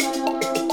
sweet,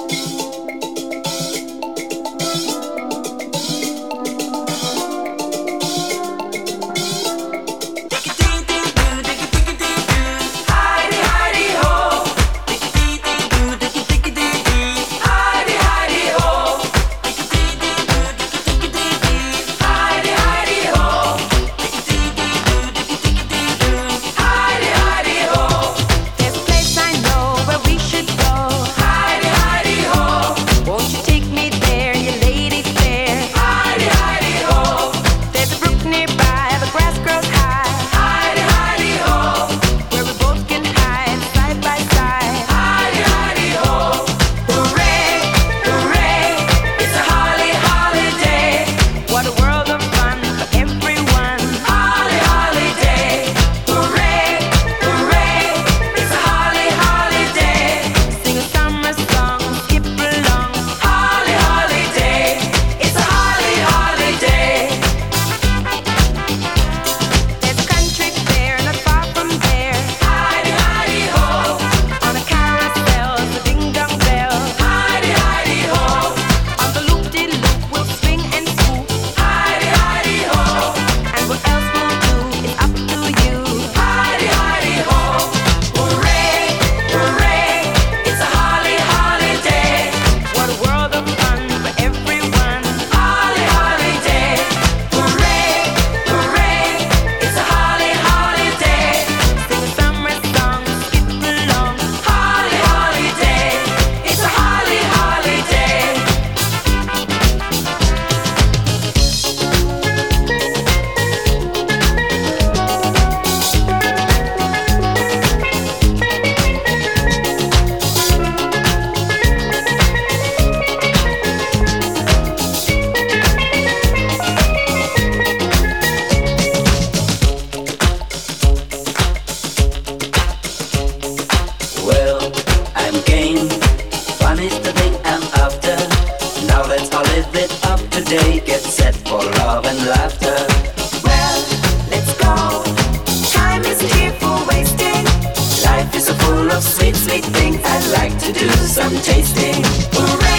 to do some tasting.